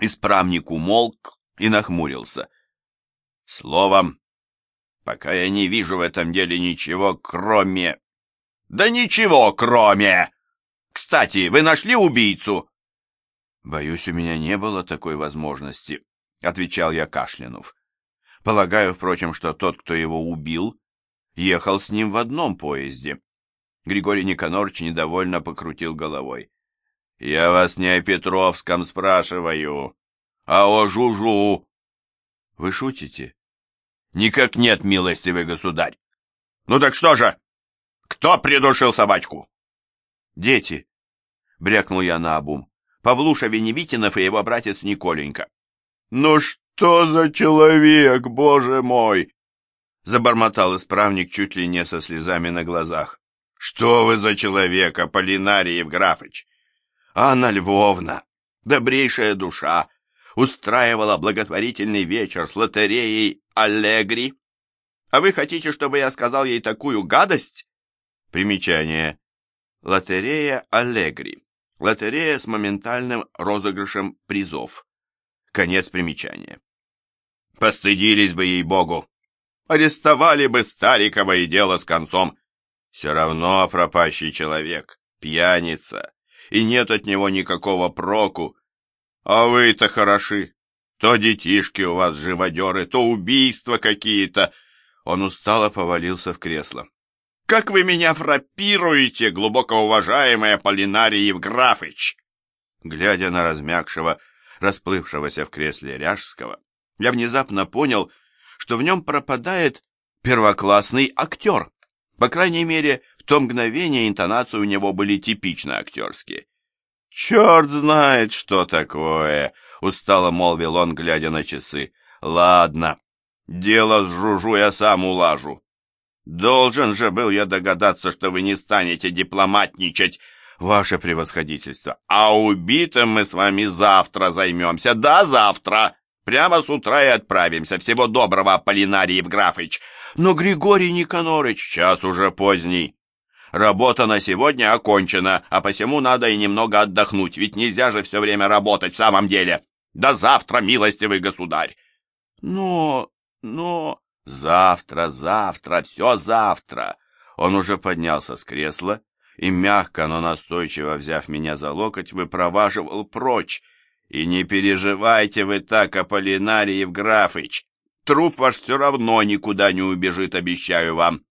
Исправник умолк и нахмурился. Словом, пока я не вижу в этом деле ничего, кроме... Да ничего, кроме... Кстати, вы нашли убийцу? Боюсь, у меня не было такой возможности, отвечал я кашлянув. Полагаю, впрочем, что тот, кто его убил, ехал с ним в одном поезде. Григорий Никонорович недовольно покрутил головой. «Я вас не о Петровском спрашиваю, а о Жужу». «Вы шутите?» «Никак нет, милостивый государь». «Ну так что же? Кто придушил собачку?» «Дети», — брякнул я на обум. «Павлуша Веневитинов и его братец Николенька». «Ну что за человек, боже мой!» Забормотал исправник чуть ли не со слезами на глазах. «Что вы за человек, Аполлинарий Евграфыч? Анна Львовна, добрейшая душа, устраивала благотворительный вечер с лотереей Аллегри. А вы хотите, чтобы я сказал ей такую гадость? Примечание. Лотерея Аллегри. Лотерея с моментальным розыгрышем призов. Конец примечания. Постыдились бы ей-богу. Арестовали бы Старикова и дело с концом. Все равно пропащий человек, пьяница, и нет от него никакого проку. А вы-то хороши. То детишки у вас живодеры, то убийства какие-то. Он устало повалился в кресло. Как вы меня фрапируете, глубоко уважаемый Аполлинарий Евграфыч! Глядя на размягшего, расплывшегося в кресле Ряжского, я внезапно понял, что в нем пропадает первоклассный актер. По крайней мере, в то мгновение интонации у него были типично актерские. «Черт знает, что такое!» — устало молвил он, глядя на часы. «Ладно, дело с Жужу я сам улажу. Должен же был я догадаться, что вы не станете дипломатничать, ваше превосходительство. А убитым мы с вами завтра займемся. Да, завтра. Прямо с утра и отправимся. Всего доброго, Аполлинарий Евграфыч. Но Григорий Никонорыч, час уже поздний. Работа на сегодня окончена, а посему надо и немного отдохнуть, ведь нельзя же все время работать в самом деле. До завтра, милостивый государь. Но, но... Завтра, завтра, все завтра. Он уже поднялся с кресла и, мягко, но настойчиво взяв меня за локоть, выпроваживал прочь. И не переживайте вы так, Аполлинарий Евграфыч. Труп ваш все равно никуда не убежит, обещаю вам.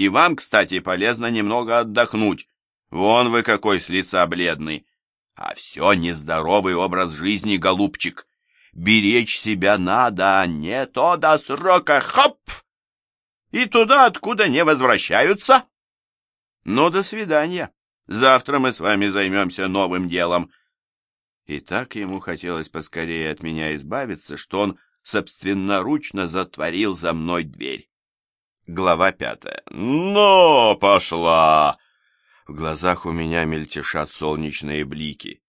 И вам, кстати, полезно немного отдохнуть. Вон вы какой с лица бледный. А все нездоровый образ жизни, голубчик. Беречь себя надо, а не то до срока хоп! И туда, откуда не возвращаются. Ну, до свидания. Завтра мы с вами займемся новым делом. И так ему хотелось поскорее от меня избавиться, что он собственноручно затворил за мной дверь. Глава пятая. «Но пошла!» В глазах у меня мельтешат солнечные блики.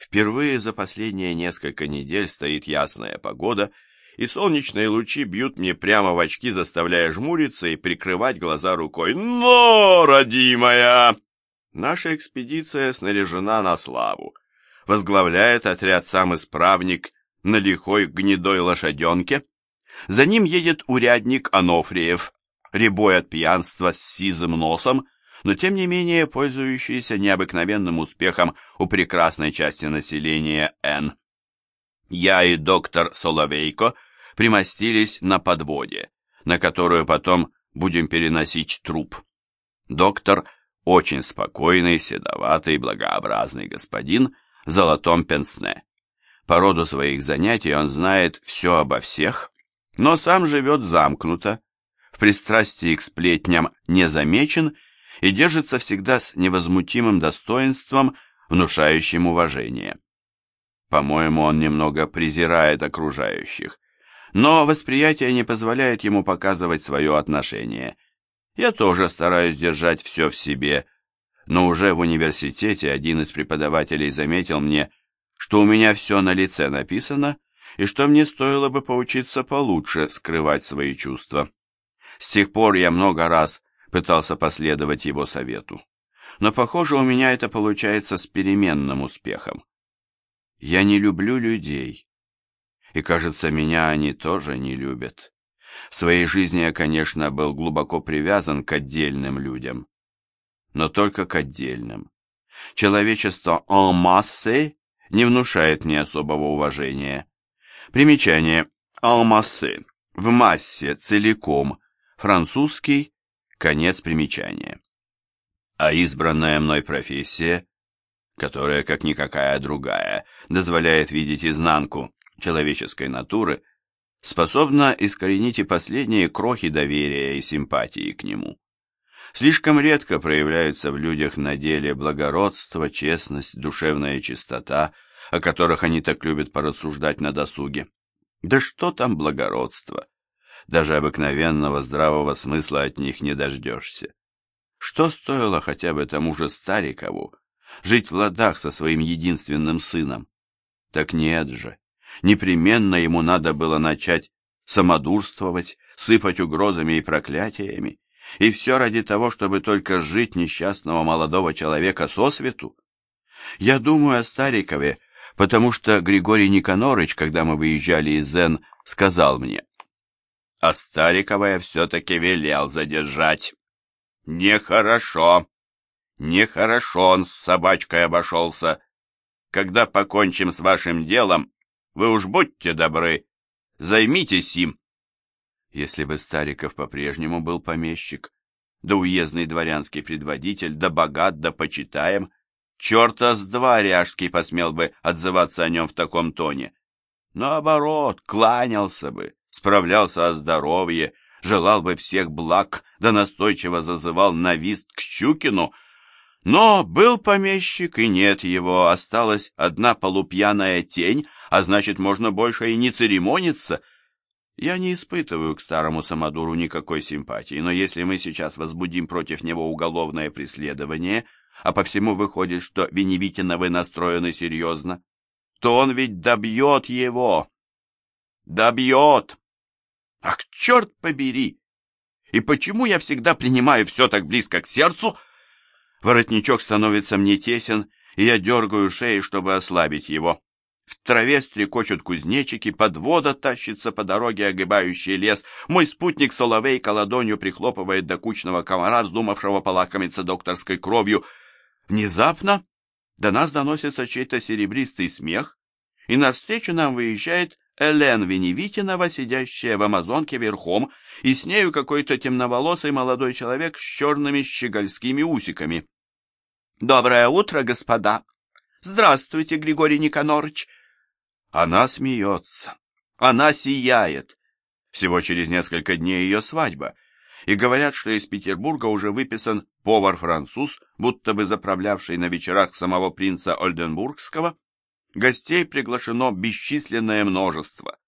Впервые за последние несколько недель стоит ясная погода, и солнечные лучи бьют мне прямо в очки, заставляя жмуриться и прикрывать глаза рукой. «Но, родимая!» Наша экспедиция снаряжена на славу. Возглавляет отряд сам исправник на лихой гнедой лошаденке. За ним едет урядник Анофриев, рябой от пьянства с сизым носом, но тем не менее пользующийся необыкновенным успехом у прекрасной части населения Н. Я и доктор Соловейко примостились на подводе, на которую потом будем переносить труп. Доктор очень спокойный, седоватый, благообразный господин в золотом пенсне. По роду своих занятий он знает все обо всех, но сам живет замкнуто, в пристрастии к сплетням не замечен и держится всегда с невозмутимым достоинством, внушающим уважение. По-моему, он немного презирает окружающих, но восприятие не позволяет ему показывать свое отношение. Я тоже стараюсь держать все в себе, но уже в университете один из преподавателей заметил мне, что у меня все на лице написано, и что мне стоило бы поучиться получше скрывать свои чувства. С тех пор я много раз пытался последовать его совету. Но, похоже, у меня это получается с переменным успехом. Я не люблю людей, и, кажется, меня они тоже не любят. В своей жизни я, конечно, был глубоко привязан к отдельным людям, но только к отдельным. Человечество en masse не внушает мне особого уважения. Примечание en masse, в массе, целиком, французский, конец примечания. А избранная мной профессия, которая, как никакая другая, дозволяет видеть изнанку человеческой натуры, способна искоренить и последние крохи доверия и симпатии к нему. Слишком редко проявляются в людях на деле благородство, честность, душевная чистота, о которых они так любят порассуждать на досуге. Да что там благородство? Даже обыкновенного здравого смысла от них не дождешься. Что стоило хотя бы тому же Старикову жить в ладах со своим единственным сыном? Так нет же. Непременно ему надо было начать самодурствовать, сыпать угрозами и проклятиями, и все ради того, чтобы только жить несчастного молодого человека со свету. Я думаю о Старикове, потому что Григорий Никонорыч, когда мы выезжали из Зен, сказал мне, а Старикова я все-таки велел задержать. Нехорошо, нехорошо он с собачкой обошелся. Когда покончим с вашим делом, вы уж будьте добры, займитесь им. Если бы Стариков по-прежнему был помещик, да уездный дворянский предводитель, да богат, да почитаем, черта с два ряжский посмел бы отзываться о нем в таком тоне. Наоборот, кланялся бы, справлялся о здоровье, желал бы всех благ, да настойчиво зазывал на вист к Щукину, но был помещик, и нет его, осталась одна полупьяная тень, а значит, можно больше и не церемониться. Я не испытываю к старому самодуру никакой симпатии, но если мы сейчас возбудим против него уголовное преследование, а по всему выходит, что Веневитиновы настроены серьезно, то он ведь добьет его. Добьет. Ах, черт побери! И почему я всегда принимаю все так близко к сердцу? Воротничок становится мне тесен, и я дергаю шею, чтобы ослабить его. В траве стрекочут кузнечики, подвода тащится по дороге, огибающей лес. Мой спутник Соловейка ладонью прихлопывает до кучного комара, вздумавшего полакомиться докторской кровью. Внезапно до нас доносится чей-то серебристый смех, и навстречу нам выезжает Элен Веневитинова, сидящая в амазонке верхом, и с нею какой-то темноволосый молодой человек с черными щегольскими усиками. «Доброе утро, господа!» «Здравствуйте, Григорий Никонорович!» Она смеется. Она сияет. Всего через несколько дней ее свадьба. И говорят, что из Петербурга уже выписан повар-француз, будто бы заправлявший на вечерах самого принца Ольденбургского. Гостей приглашено бесчисленное множество.